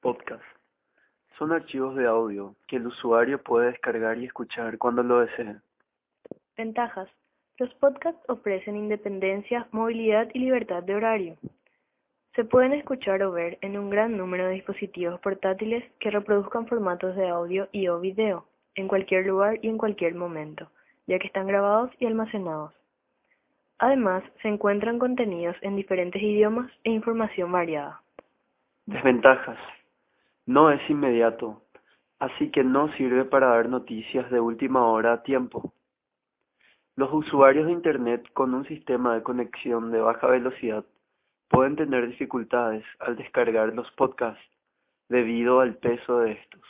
Podcast. Son archivos de audio que el usuario puede descargar y escuchar cuando lo desee. Ventajas. Los podcasts ofrecen independencia, movilidad y libertad de horario. Se pueden escuchar o ver en un gran número de dispositivos portátiles que reproduzcan formatos de audio y o video, en cualquier lugar y en cualquier momento, ya que están grabados y almacenados. Además, se encuentran contenidos en diferentes idiomas e información variada. Desventajas. No es inmediato, así que no sirve para dar noticias de última hora a tiempo. Los usuarios de Internet con un sistema de conexión de baja velocidad pueden tener dificultades al descargar los podcasts debido al peso de estos.